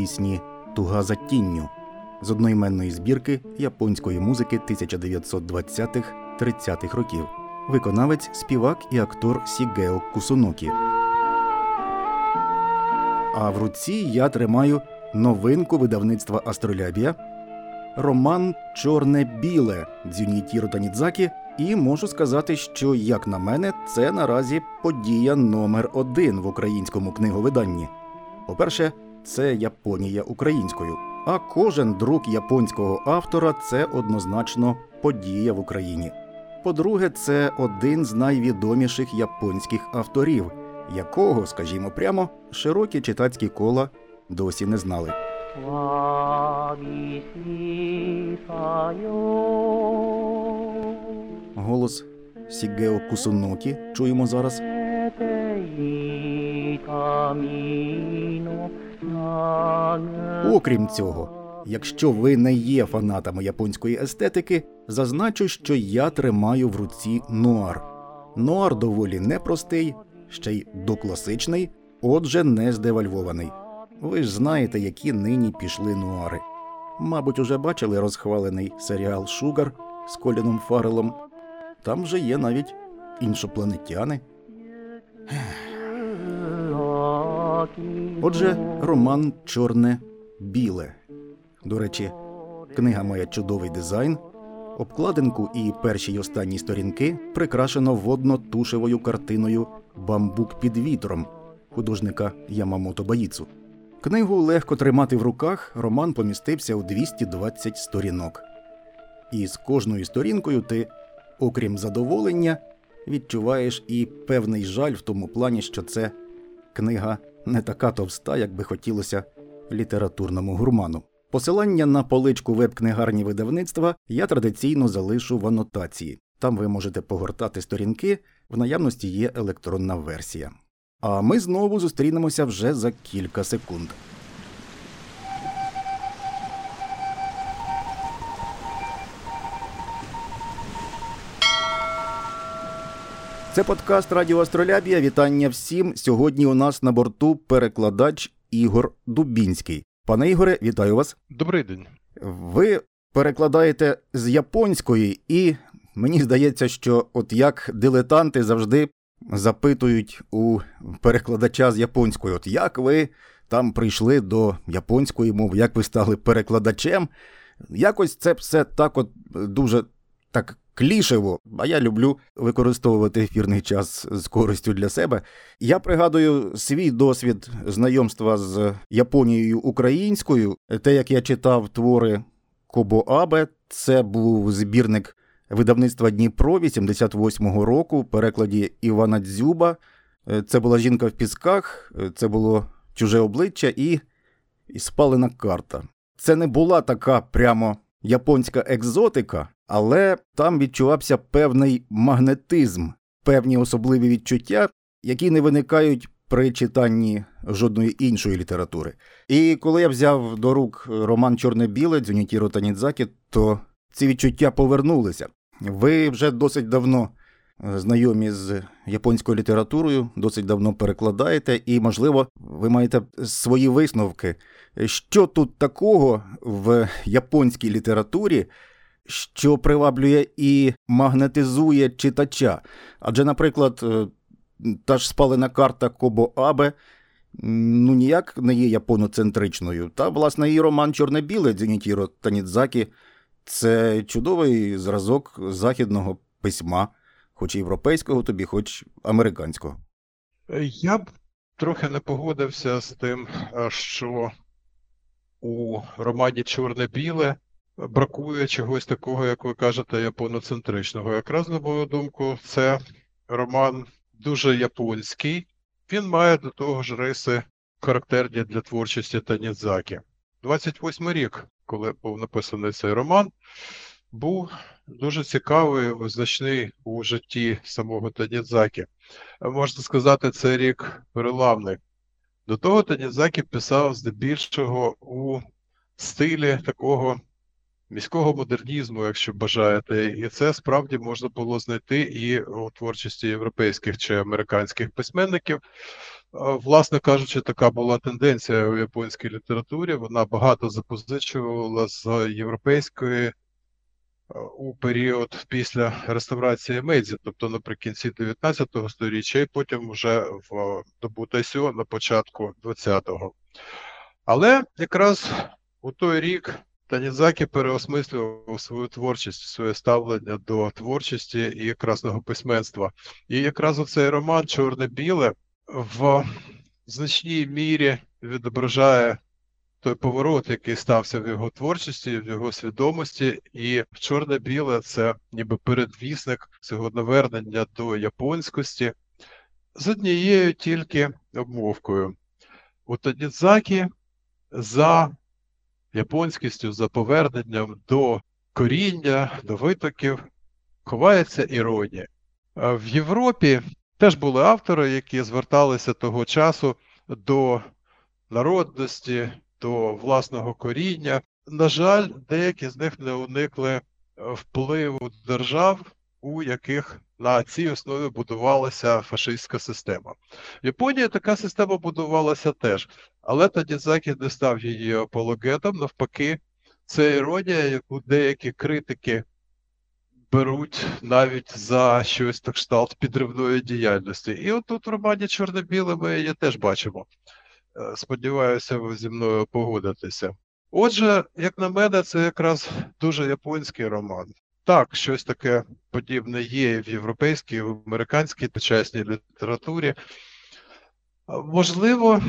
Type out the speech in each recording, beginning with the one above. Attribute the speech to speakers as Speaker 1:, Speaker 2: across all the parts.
Speaker 1: пісні Туга за тінню з одноіменної збірки японської музики 1920-30-х років. Виконавець, співак і актор Сігео Кусунокі. А в руці я тримаю новинку видавництва Астролябія роман Чорне-біле Дзюнітіро Танідзакі, і можу сказати, що, як на мене, це наразі подія номер один в українському книговиданні. По-перше, це Японія українською. А кожен друк японського автора це однозначно подія в Україні. По-друге, це один з найвідоміших японських авторів, якого, скажімо прямо, широкі читацькі кола досі не знали. Голос Сігео Кусунокі чуємо зараз. Окрім цього, якщо ви не є фанатами японської естетики, зазначу, що я тримаю в руці нуар. Нуар доволі непростий, ще й докласичний, отже, не здевальвований. Ви ж знаєте, які нині пішли нуари. Мабуть, уже бачили розхвалений серіал Шугар з Коліном Фарелом. Там же є навіть іншопланетяни. Отже, роман Чорне біле. До речі, книга має чудовий дизайн. Обкладинку і перші й останні сторінки прикрашено водно-тушевою картиною Бамбук під вітром художника Ямамото Баїцу. Книгу легко тримати в руках, роман помістився у 220 сторінок. І з кожною сторінкою ти, окрім задоволення, відчуваєш і певний жаль в тому плані, що це книга не така товста, як би хотілося літературному гурману. Посилання на поличку веб-книгарні видавництва я традиційно залишу в анотації. Там ви можете погортати сторінки, в наявності є електронна версія. А ми знову зустрінемося вже за кілька секунд. Це подкаст Радіо Астролябія. Вітання всім. Сьогодні у нас на борту перекладач Ігор Дубінський. Пане Ігоре, вітаю вас.
Speaker 2: Добрий день.
Speaker 1: Ви перекладаєте з японської, і мені здається, що от як дилетанти завжди запитують у перекладача з японської, от як ви там прийшли до японської мови, як ви стали перекладачем. Якось це все так от дуже так клішево, а я люблю використовувати ефірний час з користю для себе. Я пригадую свій досвід знайомства з Японією українською, те, як я читав твори Кобо Абе, це був збірник видавництва Дніпро 88-го року, перекладі Івана Дзюба. Це була жінка в пісках, це було чуже обличчя і, і спалена карта. Це не була така прямо японська екзотика, але там відчувався певний магнетизм, певні особливі відчуття, які не виникають при читанні жодної іншої літератури. І коли я взяв до рук роман Чорне-біле Дзюнітіро Танідзакі, то ці відчуття повернулися. Ви вже досить давно знайомі з японською літературою, досить давно перекладаєте, і, можливо, ви маєте свої висновки. Що тут такого в японській літературі, що приваблює і магнетизує читача? Адже, наприклад, е, та ж спалена карта Кобо Абе ну ніяк не є японоцентричною. Та, власне, і роман Чорне-біле Дзюнітіро Танідзакі це чудовий зразок західного письма, хоч європейського тобі, хоч американського.
Speaker 2: Е, Я б трохи не погодився з тим, е, що у романі Чорне-біле бракує чогось такого, як ви кажете, японоцентричного. Якраз, на мою думку, це роман дуже японський. Він має до того ж риси характерні для творчості Танідзакі. 28 рік, коли був написаний цей роман, був дуже цікавий, визначний у житті самого Танідзакі. Можна сказати, це рік переламний. До того Танідзакі писав здебільшого у стилі такого міського модернізму, якщо бажаєте, і це справді можна було знайти і у творчості європейських чи американських письменників. Власне кажучи, така була тенденція у японській літературі. Вона багато запозичувала з європейської у період після реставрації Мейдзі, тобто наприкінці 19 століття, і потім вже в добу Тайсьо на початку 20-го. Але якраз у той рік Танізакі переосмислював свою творчість, своє ставлення до творчості і красного письменства. І якраз оцей роман Чорне-біле в значній мірі відображає той поворот, який стався в його творчості, в його свідомості, і чорне-біле це ніби передвісник цього навернення до японськості з однією тільки обмовкою. У Танідзакі за японськістю, за поверненням до коріння, до витоків ховається іронія. В Європі теж були автори, які зверталися того часу до народності, до власного коріння. На жаль, деякі з них не уникли впливу держав, у яких на цій основі будувалася фашистська система. В Японії така система будувалася теж, але тоді Тадізакі не став її апологетом. Навпаки, це іронія, яку деякі критики беруть навіть за щось так кшталт підривної діяльності. І от тут в романі Чорне-біле ми її теж бачимо. Е, сподіваюся, ви зі мною погодитеся. Отже, як на мене, це якраз дуже японський роман. Так, щось таке подібне є в європейській, і в американській почасній літературі. Можливо,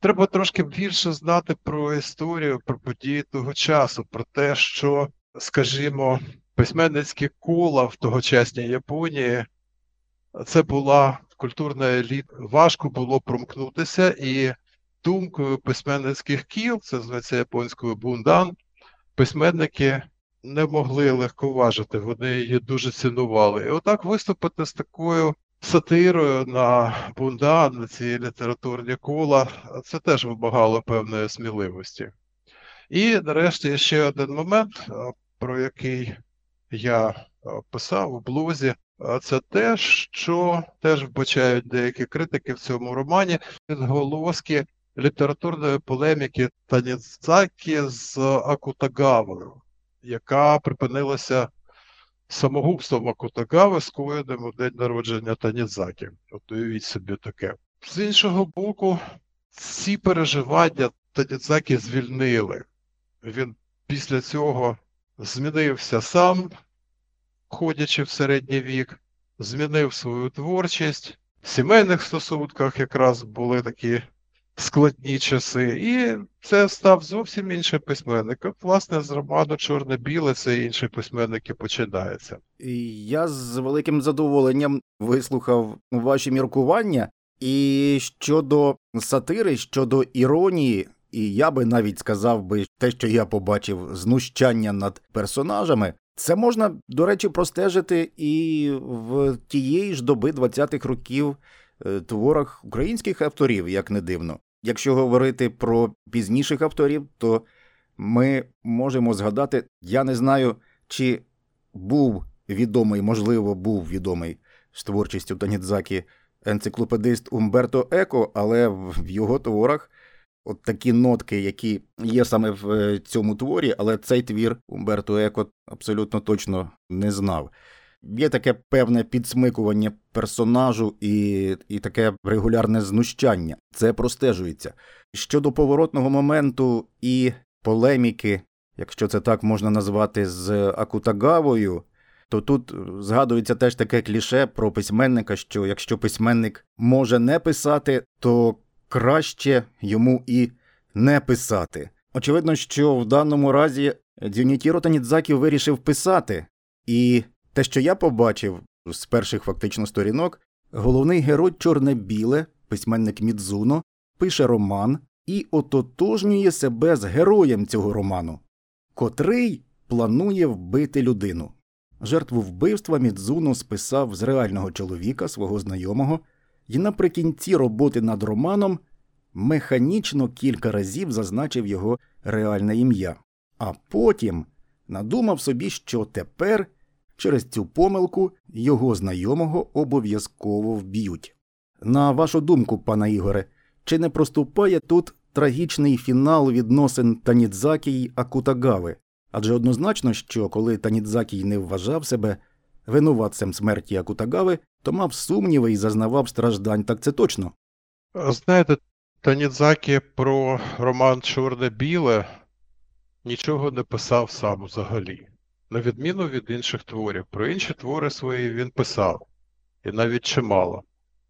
Speaker 2: треба трошки більше знати про історію, про події того часу, про те, що, скажімо, письменницькі кола в тогочасній Японії це була культурна еліта. Важко було промкнутися, і думкою письменницьких кіл, це зветься японською бундан, письменники не могли легковажити, вони її дуже цінували. І отак виступити з такою сатирою на бундан, на ці літературні кола, це теж вимагало певної сміливості. І нарешті ще один момент, про який я писав у блозі. Це те, що теж вбачають деякі критики в цьому романі відголоски літературної полеміки Таніцакі з Акутагавою, яка припинилася самогубством Акутагави, скоєним у день народження Танідзакі. От уявіть собі таке. З іншого боку, ці переживання Танідзакі звільнили. Він після цього змінився сам, ходячи в середній вік, змінив свою творчість. В сімейних стосунках якраз були такі складні часи, і це став зовсім інший письменник. От, власне, з роману Чорне-біле це інший письменник і починається.
Speaker 1: Я з великим задоволенням вислухав ваші міркування, і щодо сатири, щодо іронії. І я би навіть сказав би те, що я побачив знущання над персонажами, це можна, до речі, простежити і в тієї ж доби 20-х років е, творах українських авторів, як не дивно. Якщо говорити про пізніших авторів, то ми можемо згадати, я не знаю, чи був відомий, можливо, був відомий з творчістю Танідзакі енциклопедист Умберто Еко, але в його творах от такі нотки, які є саме в е, цьому творі, але цей твір Умберто Еко абсолютно точно не знав. Є таке певне підсмикування персонажу і і таке регулярне знущання. Це простежується. Щодо поворотного моменту і полеміки, якщо це так можна назвати, з Акутагавою, то тут згадується теж таке кліше про письменника, що якщо письменник може не писати, то краще йому і не писати. Очевидно, що в даному разі Дзюнітіро Танідзакі вирішив писати, і те, що я побачив з перших фактично сторінок, головний герой чорне-біле, письменник Мідзуно, пише роман і ототожнює себе з героєм цього роману, котрий планує вбити людину. Жертву вбивства Мідзуно списав з реального чоловіка свого знайомого, і наприкінці роботи над романом механічно кілька разів зазначив його реальне ім'я. А потім надумав собі, що тепер через цю помилку його знайомого обов'язково вб'ють. На вашу думку, пана Ігоре, чи не проступає тут трагічний фінал відносин Танідзакі й Акутагави? Адже однозначно, що коли Танідзакі не вважав себе винуватцем смерті Акутагави, то мав сумніви і зазнавав страждань, так це точно.
Speaker 2: Знаєте, Танідзакі про роман Чорне-біле нічого не писав сам взагалі. На відміну від інших творів. Про інші твори свої він писав, і навіть чимало.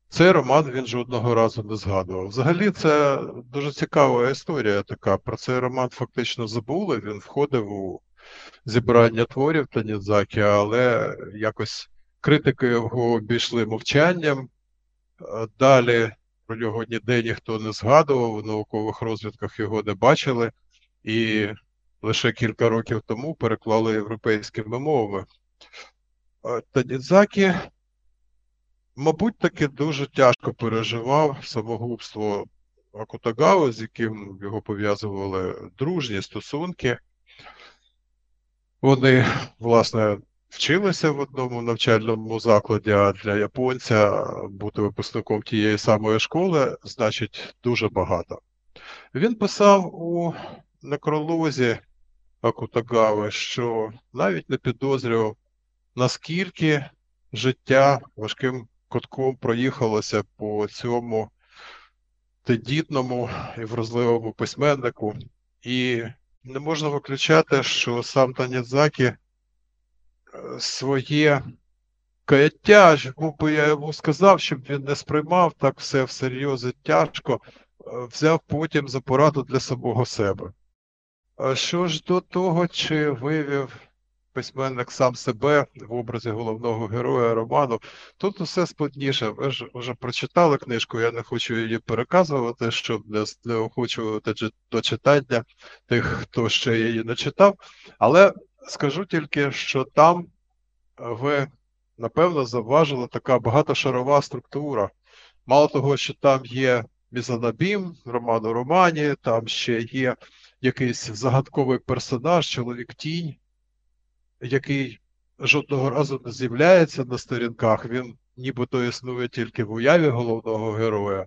Speaker 2: Цей роман він жодного разу не згадував. Взагалі, це дуже цікава історія така. Про цей роман фактично забули. Він входив у зібрання творів Танідзакі, але якось критики його обійшли мовчанням. Е, Далі про нього ніде ніхто не згадував, в наукових розвідках його не бачили, і лише кілька років тому переклали європейськими мовами. Танідзакі, мабуть, таки дуже тяжко переживав самогубство Акутагави, з яким його пов'язували дружні стосунки. Вони, власне, вчилися в одному навчальному закладі, для японця бути випускником тієї самої школи значить дуже багато. Він писав у некролозі Акутагави, що навіть не підозрював, наскільки життя важким котком проїхалося по цьому тендітному і вразливому письменнику. І не можна виключати, що сам Танідзакі е, своє каяття, був би я йому сказав, щоб він не сприймав так все всерйоз і тяжко, е, взяв потім за пораду для самого себе. Що ж до того, чи вивів письменник сам себе в образі головного героя роману, тут усе складніше. Ви ж вже прочитали книжку, я не хочу її переказувати, щоб не знеохочувати чи- до читання тих, хто ще її не читав. Але скажу тільки, що там е, ви, напевно, завважили така багатошарова структура. Мало того, що там є Мізанабім, роман у романі, там ще є якийсь загадковий персонаж, чоловік тінь, який жодного разу не з'являється на сторінках, він нібито існує тільки в уяві головного героя,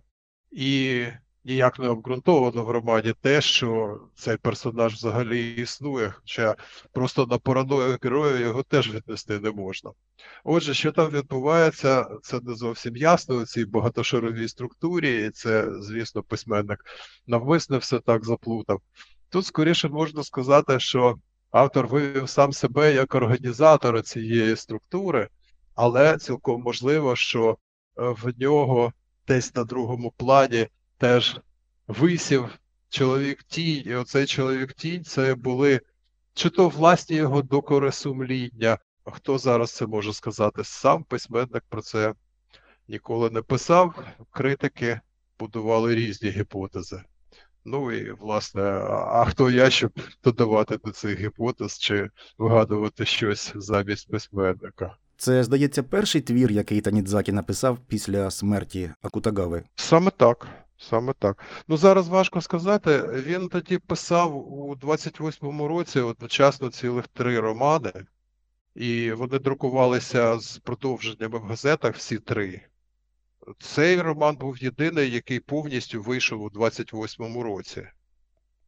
Speaker 2: і ніяк не обґрунтовано в романі те, що цей персонаж взагалі існує, хоча просто на параною героя його теж віднести не можна. Отже, що там відбувається, це не зовсім ясно у цій багатошаровій структурі, і це, звісно, письменник навмисне все так заплутав. Тут скоріше можна сказати, що автор вивів сам себе як організатора цієї структури, але цілком можливо, що е, в нього десь на другому плані теж висів чоловік тінь, і оцей чоловік тінь це були чи то власні його докори сумління. Хто зараз це може сказати? Сам письменник про це ніколи не писав. Критики будували різні гіпотези. Ну і власне, а хто я, щоб додавати до цих гіпотез чи вигадувати щось замість письменника?
Speaker 1: Це, здається, перший твір, який Танідзакі написав після смерті Акутагави.
Speaker 2: Саме так. Саме так. Ну зараз важко сказати. Він тоді писав у 28-му році одночасно цілих три романи, і вони друкувалися з продовженнями в газетах всі три. Цей роман був єдиний, який повністю вийшов у 28-му році.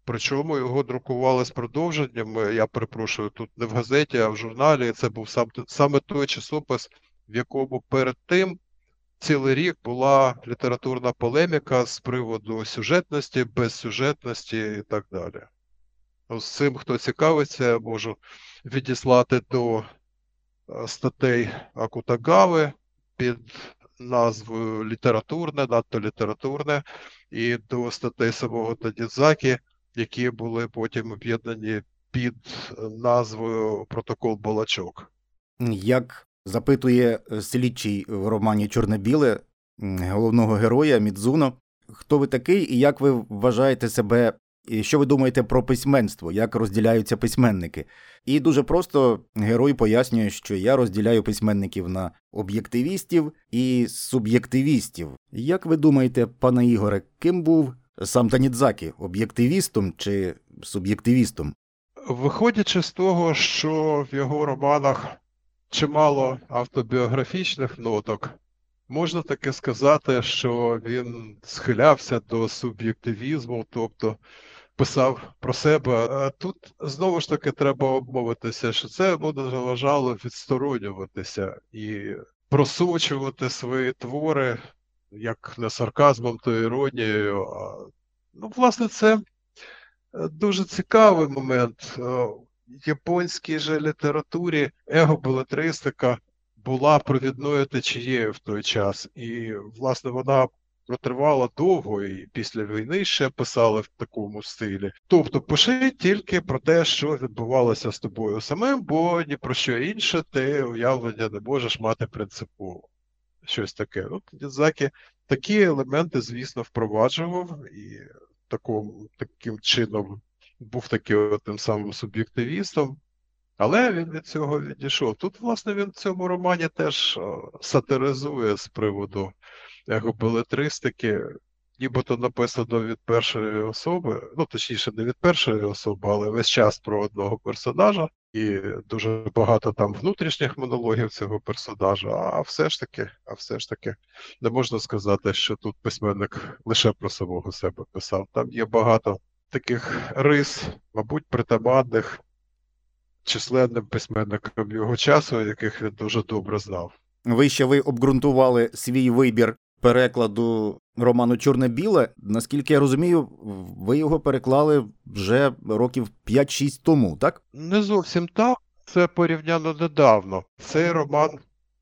Speaker 2: Причому його друкували з продовженнями, я перепрошую, тут не в газеті, а в журналі. Це був сам, саме той часопис, в якому перед тим цілий рік була літературна полеміка з приводу сюжетності, безсюжетності і так далі. Ну, З цим, хто цікавиться, можу відіслати до е, статей Акутагави під назвою літературне, надто літературне, і до статей самого Тадідзакі, які були потім об'єднані під назвою Протокол Балачок.
Speaker 1: Як запитує слідчий в романі Чорне-біле головного героя Мідзуно, хто ви такий і як ви вважаєте себе, і що ви думаєте про письменство, як розділяються письменники? І дуже просто герой пояснює, що я розділяю письменників на об'єктивістів і суб'єктивістів. Як ви думаєте, пане Ігоре, ким був сам Танідзакі, об'єктивістом чи суб'єктивістом?
Speaker 2: Виходячи з того, що в його романах чимало автобіографічних ноток, можна таки сказати, що він схилявся до суб'єктивізму, тобто писав про себе. А Тут знову ж таки треба обмовитися, що це йому не заважало відсторонюватися і просочувати свої твори як не сарказмом, то іронією. Ну, власне, це е, дуже цікавий момент. Е, В японській же літературі егобелетристика була провідною течією в той час, і, власне, вона протривала довго, і після війни ще писали в такому стилі. Тобто, пиши тільки про те, що відбувалося з тобою самим, бо ні про що інше ти уявлення не можеш мати принципово. Щось таке. Ну, Дідзакі такі елементи, звісно, впроваджував і таком, таким чином був таким тим самим суб'єктивістом, але він від цього відійшов. Тут, власне, він в цьому романі теж сатиризує з приводу егобелетристики, нібито написано від першої особи, ну точніше, не від першої особи, але весь час про одного персонажа, і дуже багато там внутрішніх монологів цього персонажа. А все ж таки, а все ж таки, не можна сказати, що тут письменник лише про самого себе писав. Там є багато таких рис, мабуть, притаманних численним письменникам його часу, яких він дуже добре знав.
Speaker 1: Вище ви обґрунтували свій вибір перекладу роману Чорне-біле. Наскільки я розумію, ви його переклали вже років 5-6 тому, так?
Speaker 2: Не зовсім так. Це порівняно недавно. Цей роман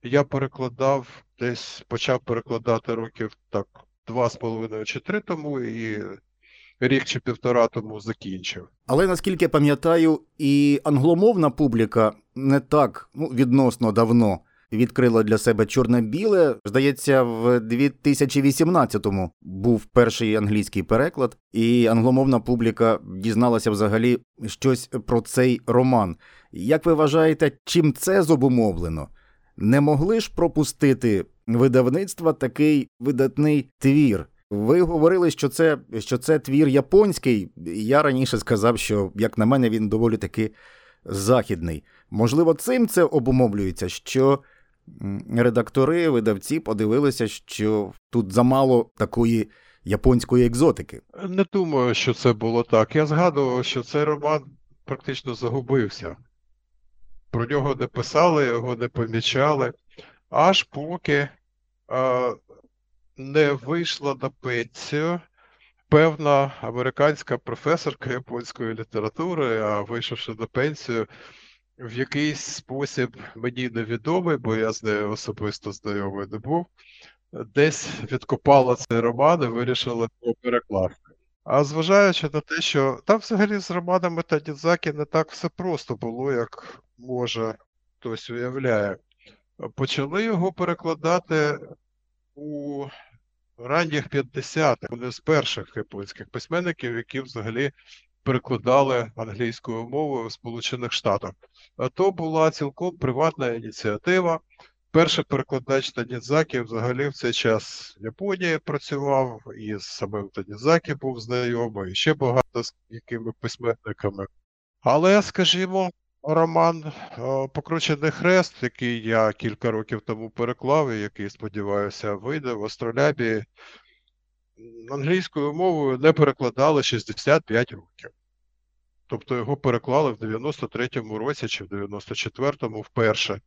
Speaker 2: я перекладав десь, почав перекладати років так два з половиною чи три тому, і рік чи півтора тому закінчив.
Speaker 1: Але наскільки я пам'ятаю, і англомовна публіка не так ну, відносно давно відкрила для себе чорне-біле. Здається, в 2018-му був перший англійський переклад, і англомовна публіка дізналася взагалі щось про цей роман. Як ви вважаєте, чим це зобумовлено? Не могли ж пропустити видавництва такий видатний твір? Ви говорили, що це, що це твір японський. Я раніше сказав, що, як на мене, він доволі таки західний. Можливо, цим це обумовлюється, що редактори, видавці подивилися, що тут замало такої японської екзотики.
Speaker 2: Не думаю, що це було так. Я згадував, що цей роман практично загубився. Про нього не писали, його не помічали, аж поки а, не вийшла на пенсію певна американська професорка японської літератури, а вийшовши на пенсію, в якийсь спосіб мені невідомий, бо я з нею особисто знайомий не був, десь відкопала цей роман і вирішила його перекласти. А зважаючи на те, що там взагалі з романами та Дідзакі не так все просто було, як може хтось уявляє. Почали його перекладати у ранніх 50-х, вони з перших японських письменників, які взагалі перекладали англійською мовою в Сполучених Штатах. То була цілком приватна ініціатива. Перший перекладач Танідзакі взагалі в цей час в Японії працював, і з самим Танідзакі був знайомий, і ще багато з якими письменниками. Але, скажімо, роман е, Покручений хрест, який я кілька років тому переклав, і який, сподіваюся, вийде в Астролябі, англійською мовою не перекладали 65 років. Тобто його переклали в 93-му році чи в 94-му вперше.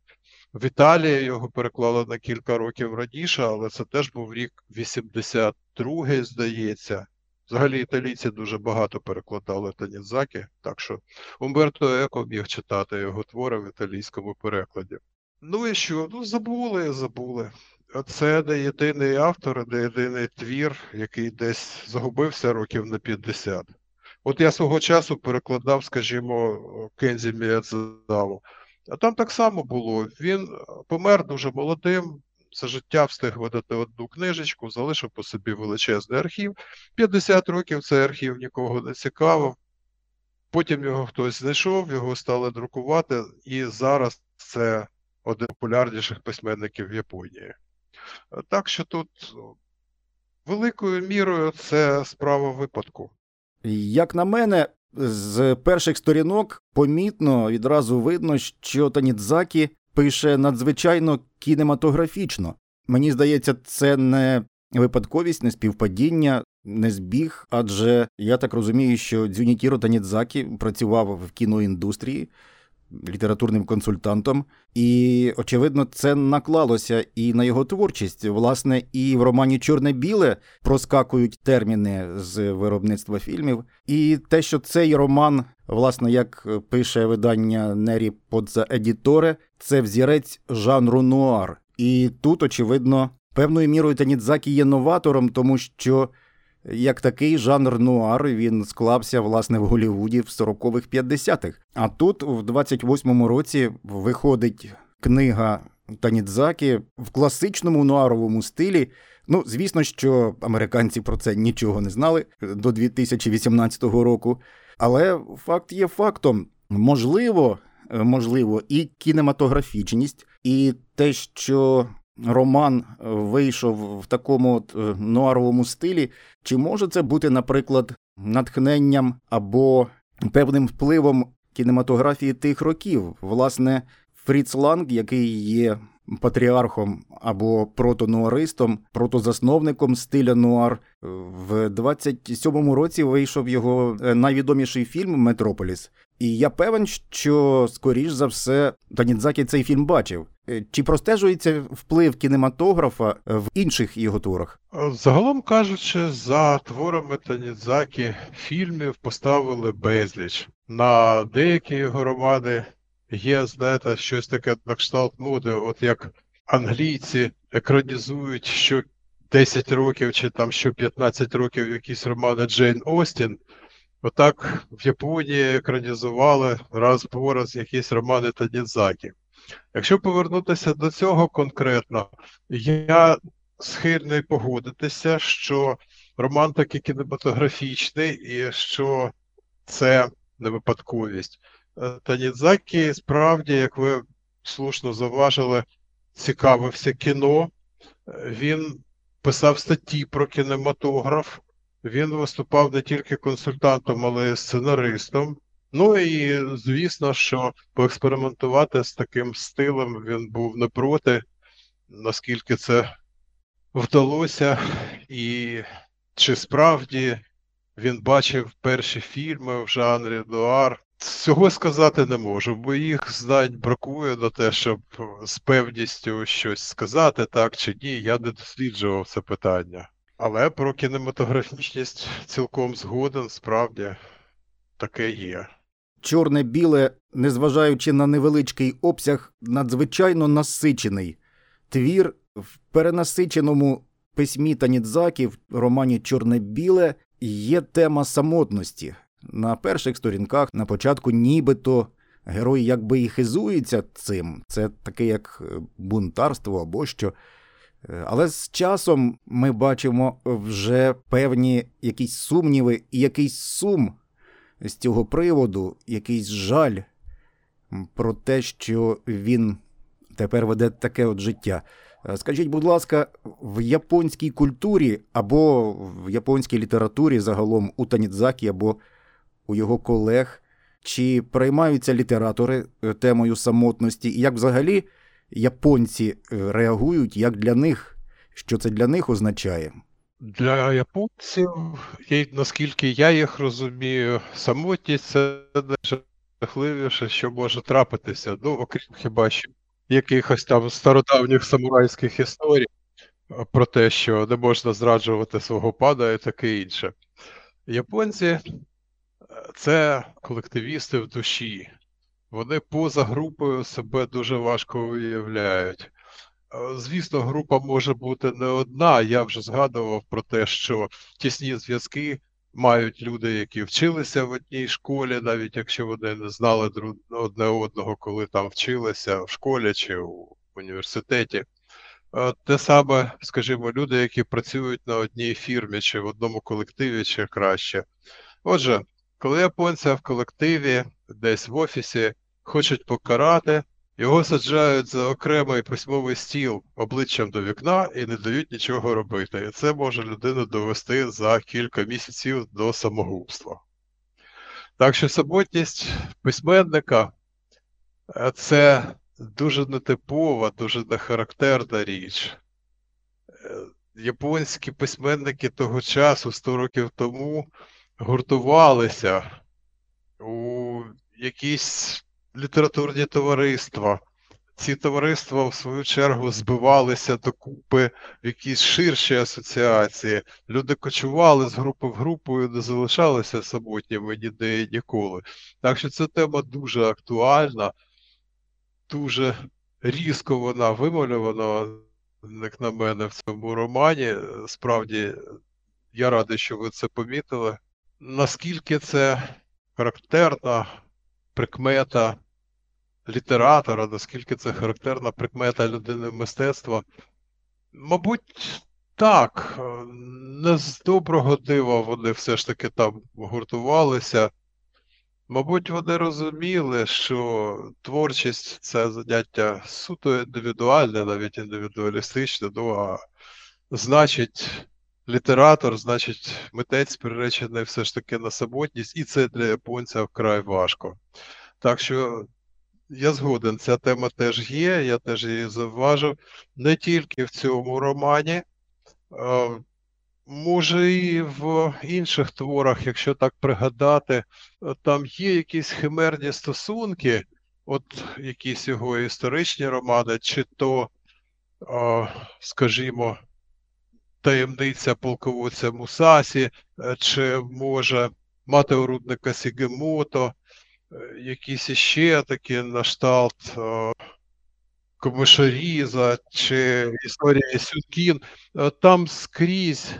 Speaker 2: В Італії його переклали на кілька років раніше, але це теж був рік 82-й, здається. Взагалі італійці дуже багато перекладали Танідзакі, так що Умберто Еко міг читати його твори в італійському перекладі. Ну і що? Ну, забули, забули. Це не єдиний автор, не єдиний твір, який десь загубився років на 50. От я свого часу перекладав, скажімо, Кензі Міядзаву. А там так само було. Він помер дуже молодим, за життя встиг видати одну книжечку, залишив по собі величезний архів. 50 років цей архів нікого не цікавив. Потім його хтось знайшов, його стали друкувати, і зараз це один з популярніших письменників Японії. Так що тут великою мірою це справа випадку.
Speaker 1: Як на мене, З перших сторінок помітно відразу видно, що Танідзакі пише надзвичайно кінематографічно. Мені здається, це не випадковість, не співпадіння, не збіг, адже я так розумію, що Дзюнітіро Танідзакі працював в кіноіндустрії літературним консультантом, і, очевидно, це наклалося і на його творчість. Власне, і в романі Чорне-біле проскакують терміни з виробництва фільмів. І те, що цей роман, власне, як пише видання Нері Подза Едіторе, це взірець жанру нуар. І тут, очевидно, певною мірою Танідзакі є новатором, тому що як такий жанр нуар він склався власне в Голівуді в 40-х 50-х. А тут, в 28-му році, виходить книга Танідзакі в класичному нуаровому стилі. Ну, звісно, що американці про це нічого не знали до 2018 року. Але факт є фактом. Можливо, можливо, і кінематографічність, і те, що роман вийшов в такому от е, нуаровому стилі, чи може це бути, наприклад, натхненням або певним впливом кінематографії тих років? Власне, Фріц Ланг, який є патріархом або протонуаристом, протозасновником стиля нуар, в 27-му році вийшов його е, найвідоміший фільм Метрополіс. І я певен, що скоріш за все Танідзакі цей фільм бачив. Е, чи простежується вплив кінематографа в інших його творах?
Speaker 2: Загалом кажучи, за творами Танідзакі фільмів поставили безліч. На деякі його романи є, знаєте, щось таке на кшталт моди, от як англійці екранізують що 10 років чи там що 15 років якісь романи Джейн Остін. Отак в Японії екранізували раз по раз якісь романи Танідзакі. Якщо повернутися до цього конкретно, я схильний погодитися, що роман таки кінематографічний і що це не випадковість. Е, Танідзакі справді, як ви слушно зауважили, цікавився кіно. Він писав статті про кінематограф, він виступав не тільки консультантом, але й сценаристом. Ну і звісно, що поекспериментувати з таким стилем він був не проти, наскільки це вдалося, і чи справді він бачив перші фільми в жанрі Нуар. Цього сказати не можу, бо їх знань бракує на те, щоб з певністю щось сказати, так чи ні. Я не досліджував це питання. Але про кінематографічність цілком згоден, справді таке є.
Speaker 1: Чорне-біле, незважаючи на невеличкий обсяг, надзвичайно насичений твір в перенасиченому письмі Танідзакі в романі Чорне-біле є тема самотності. На перших сторінках на початку нібито герой якби і хизується цим. Це таке як е, бунтарство або що. Е, але з часом ми бачимо вже певні якісь сумніви і якийсь сум з цього приводу, якийсь жаль про те, що він тепер веде таке от життя. Е, скажіть, будь ласка, в японській культурі або в японській літературі загалом у Танідзакі або у його колег, чи приймаються літератори е, темою самотності, і як взагалі японці е, реагують, як для них, що це для них означає?
Speaker 2: Для японців, наскільки я їх розумію, самотність це найжахливіше, що може трапитися. Ну, окрім хіба що якихось там стародавніх самурайських історій про те, що не можна зраджувати свого пана і таке інше. Японці це колективісти в душі. Вони поза групою себе дуже важко уявляють. Е, звісно, група може бути не одна. Я вже згадував про те, що тісні зв'язки мають люди, які вчилися в одній школі, навіть якщо вони не знали одне одного, коли там вчилися в школі чи в університеті. Е, те саме, скажімо, люди, які працюють на одній фірмі, чи в одному колективі, чи краще. Отже, коли японця в колективі, десь в офісі хочуть покарати, його саджають за окремий письмовий стіл обличчям до вікна і не дають нічого робити. І це може людину довести за кілька місяців до самогубства. Так що самотність письменника е, це дуже нетипова, дуже нехарактерна річ. Е, Японські письменники того часу, 100 років тому, гуртувалися у якісь літературні товариства. Ці товариства, в свою чергу, збивалися докупи в якісь ширші асоціації. Люди кочували з групи в групу і не залишалися самотніми ніде і ніколи. Так що ця тема дуже актуальна, дуже різко вона вималювана, як на мене, в цьому романі. Справді, я радий, що ви це помітили. Наскільки це характерна прикмета літератора, наскільки це характерна прикмета людини мистецтва? Мабуть, так. Не з доброго дива вони все ж таки там гуртувалися. Мабуть, вони розуміли, що творчість це заняття суто індивідуальне, навіть індивідуалістичне, ну а значить, літератор, значить, митець приречений все ж таки на самотність, і це для японця вкрай важко. Так що я згоден, ця тема теж є, я теж її зауважив. Не тільки в цьому романі, може, і в інших творах, якщо так пригадати, там є якісь химерні стосунки, от якісь його історичні романи, чи то, скажімо, таємниця полководця Мусасі, е, чи може мати орудника Сігемото, е, якісь іще такі на кшталт е, Комишаріза чи історія Сюткін. Там скрізь,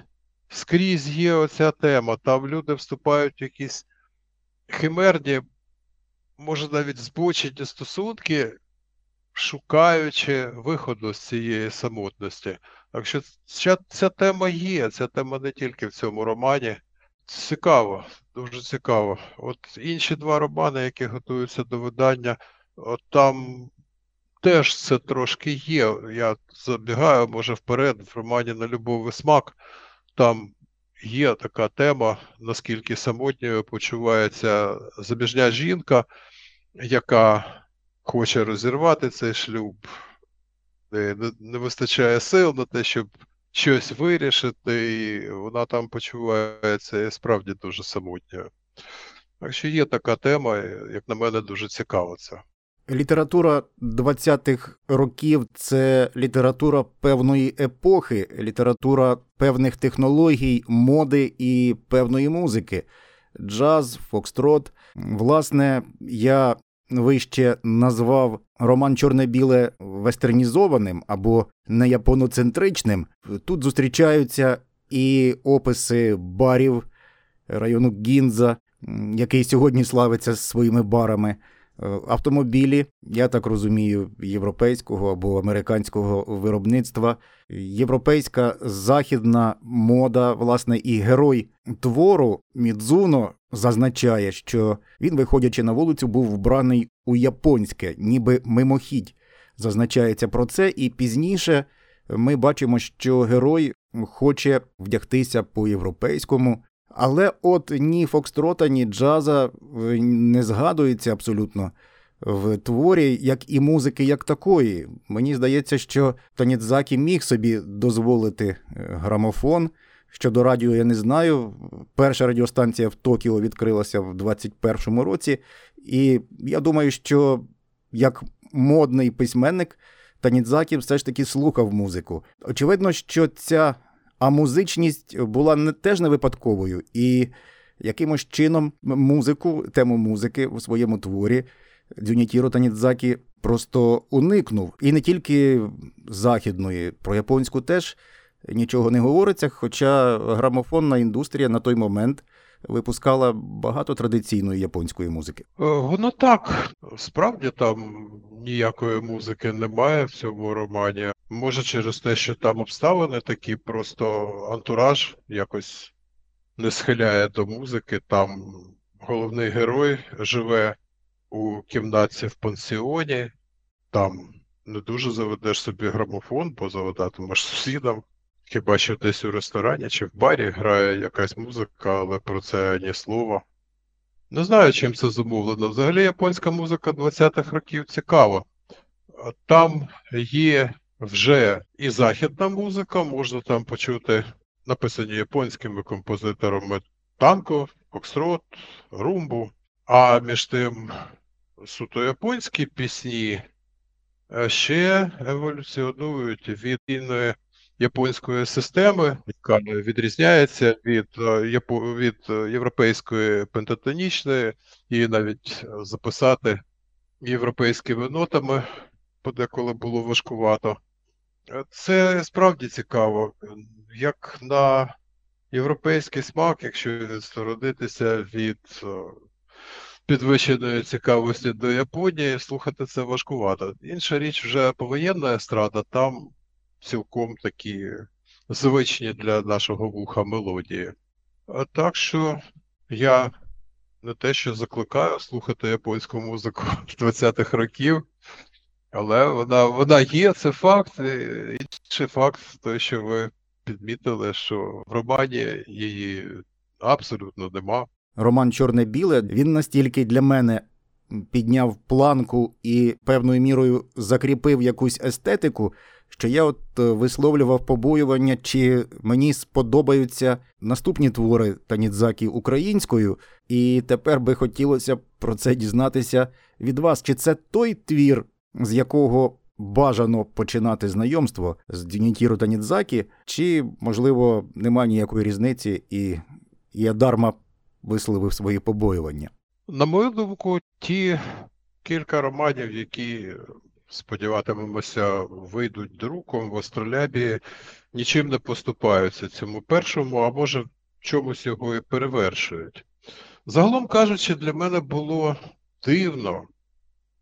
Speaker 2: скрізь є оця тема. Там люди вступають в якісь химерні, може навіть збочені стосунки, шукаючи виходу з цієї самотності. Так що ця, ця тема є, ця тема не тільки в цьому романі. Цікаво, дуже цікаво. От інші два романи, які готуються до видання, от там теж це трошки є. Я забігаю, може, вперед, в романі на любов і смак. Там є така тема, наскільки самотньою почувається заміжня жінка, яка хоче розірвати цей шлюб, е, не, вистачає сил на те, щоб щось вирішити, і вона там почувається і справді дуже самотньою. Так що є така тема, як на мене, дуже цікаво це.
Speaker 1: Література 20-х років це література певної епохи, література певних технологій, моди і певної музики. Джаз, фокстрот. Власне, я вище назвав роман Чорне-біле вестернізованим або не японоцентричним. Тут зустрічаються і описи барів району Гінза, який сьогодні славиться своїми барами. Е, Автомобілі, я так розумію, європейського або американського виробництва, європейська західна мода, власне, і герой твору Мідзуно зазначає, що він, виходячи на вулицю, був вбраний у японське, ніби мимохідь. Зазначається про це, і пізніше ми бачимо, що герой хоче вдягтися по-європейському. Але от ні Фокстрота, ні джаза е, не згадується абсолютно в творі, як і музики, як такої. Мені здається, що Танідзакі міг собі дозволити е, грамофон. Щодо радіо, я не знаю. Перша радіостанція в Токіо відкрилася в 21-му році, і я думаю, що як модний письменник Танідзакі все ж таки слухав музику. Очевидно, що ця а музичність була не теж не випадковою, і якимось чином музику, тему музики у своєму творі Дзюнітіро Танідзакі просто уникнув. І не тільки західної, про японську теж нічого не говориться, хоча грамофонна індустрія на той момент випускала багато традиційної японської музики.
Speaker 2: Е, Воно так, справді там ніякої музики немає в цьому романі. Може, через те, що там обставини такі, просто антураж якось не схиляє до музики. Там головний герой живе у кімнаті в пансіоні, там не дуже заведеш собі грамофон, бо заведатимеш сусідам. Хіба що десь у ресторані чи в барі грає якась музика, але про це ні слова. Не знаю, чим це зумовлено. Взагалі японська музика 20-х років цікава. Там є вже і західна музика, можна там почути написані японськими композиторами танко, фокстрот, румбу. А між тим суто японські пісні е, ще еволюціонують від вільної японської системи, яка відрізняється від, е, від е, європейської пентатонічної, і навіть записати європейськими нотами подеколи було важкувато. Це справді цікаво. Як на європейський смак, якщо відсторонитися від е, підвищеної цікавості до Японії, слухати це важкувато. Інша річ вже повоєнна естрада, там цілком такі звичні для нашого вуха мелодії. А так що я не те, що закликаю слухати японську музику з 20-х років, але вона, вона є, це факт. І Інший факт, той, що ви підмітили, що в романі її абсолютно нема.
Speaker 1: Роман Чорне-біле він настільки для мене підняв планку і певною мірою закріпив якусь естетику, що я от е, висловлював побоювання, чи мені сподобаються наступні твори Танідзакі українською, і тепер би хотілося про це дізнатися від вас. Чи це той твір, з якого бажано починати знайомство з Дюнітіро Танідзакі, чи, можливо, немає ніякої різниці, і я дарма висловив свої побоювання.
Speaker 2: На мою думку, ті кілька романів, які, сподіватимемося, вийдуть друком в Астролябі, нічим не поступаються цьому першому, а може в чомусь його і перевершують. Загалом кажучи, для мене було дивно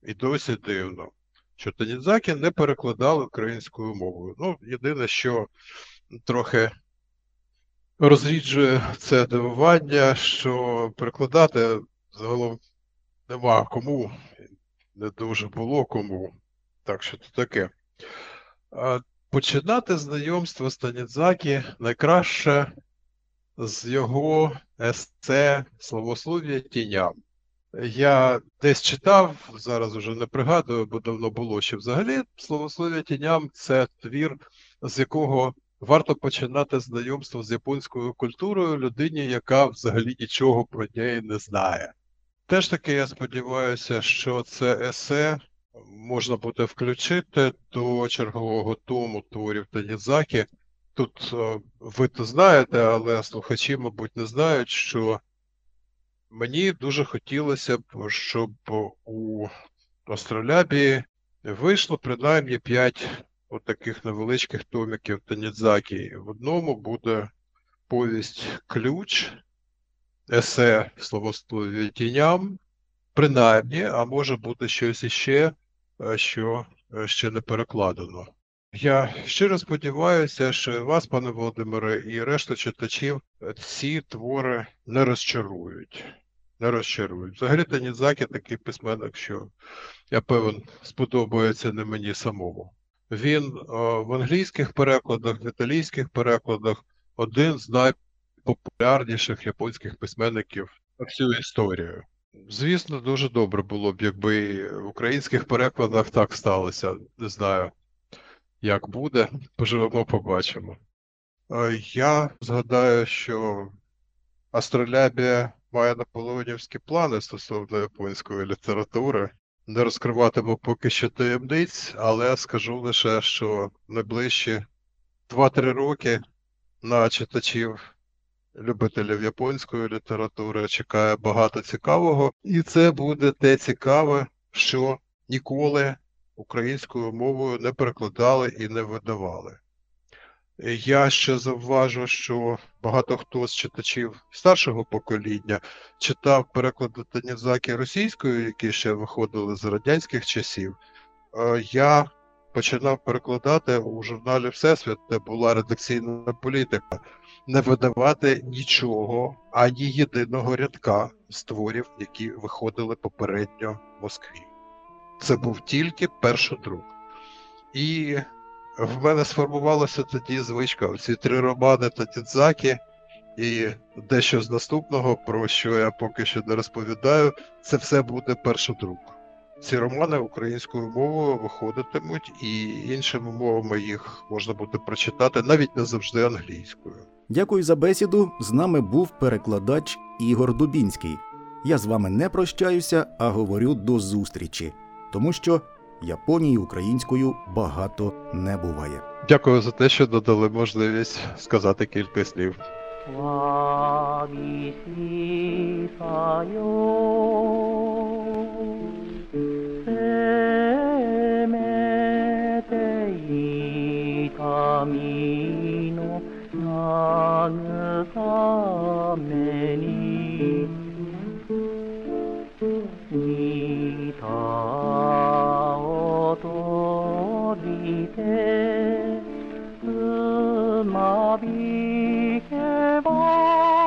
Speaker 2: і досі дивно, що Танідзакі не перекладали українською мовою. Ну, єдине, що трохи розріджує це дивування, що перекладати загалом нема кому, не дуже було кому. Так що це таке. Починати знайомство з Танідзакі найкраще з його есе Словослов'я тіням. Я десь читав, зараз уже не пригадую, бо давно було, що взагалі Словослов'я тіням це твір, з якого варто починати знайомство з японською культурою людині, яка взагалі нічого про неї не знає. Теж таки я сподіваюся, що це есе можна буде включити до чергового тому творів Танізакі. Тут е, ви то знаєте, але слухачі, мабуть, не знають, що мені дуже хотілося б, щоб у Астролябі вийшло принаймні 5 от таких невеличких томіків Танідзакі. В одному буде повість Ключ, есе словослов'я тіням, принаймні, а може бути щось іще, е, що е, ще не перекладено. Я щиро сподіваюся, що вас, пане Володимире, і решту читачів ці твори не розчарують. Не розчарують. Взагалі Танідзакі такий письменник, що я певен, сподобається не мені самому. Він е, в англійських перекладах, в італійських перекладах один з найпопулярніших японських письменників на всю історію. Звісно, дуже добре було б, якби в українських перекладах так сталося. Не знаю, як буде. Поживемо, побачимо. Е, Я згадаю, що Астролябія має наполеонівські плани стосовно японської літератури. Не розкриватиму поки що таємниць, але скажу лише, що найближчі 2-3 роки на читачів, любителів японської літератури чекає багато цікавого, і це буде те цікаве, що ніколи українською мовою не перекладали і не видавали. Я ще завважу, що багато хто з читачів старшого покоління читав переклади Танізакі російською, які ще виходили з радянських часів. Е, Я починав перекладати у журналі Всесвіт, де була редакційна політика, не видавати нічого, ані єдиного рядка з творів, які виходили попередньо в Москві. Це був тільки першодрук. І в мене сформувалася тоді звичка. Ці три романи Татідзакі І дещо з наступного, про що я поки що не розповідаю, це все буде першодрук. Ці романи українською мовою виходитимуть, і іншими мовами їх можна буде прочитати навіть не завжди англійською.
Speaker 1: Дякую за бесіду. З нами був перекладач Ігор Дубінський. Я з вами не прощаюся, а говорю до зустрічі, тому що Японії українською багато не буває.
Speaker 2: Дякую за те, що додали можливість сказати кілька слів.
Speaker 3: Camino, nagame ni. Mavi kebab.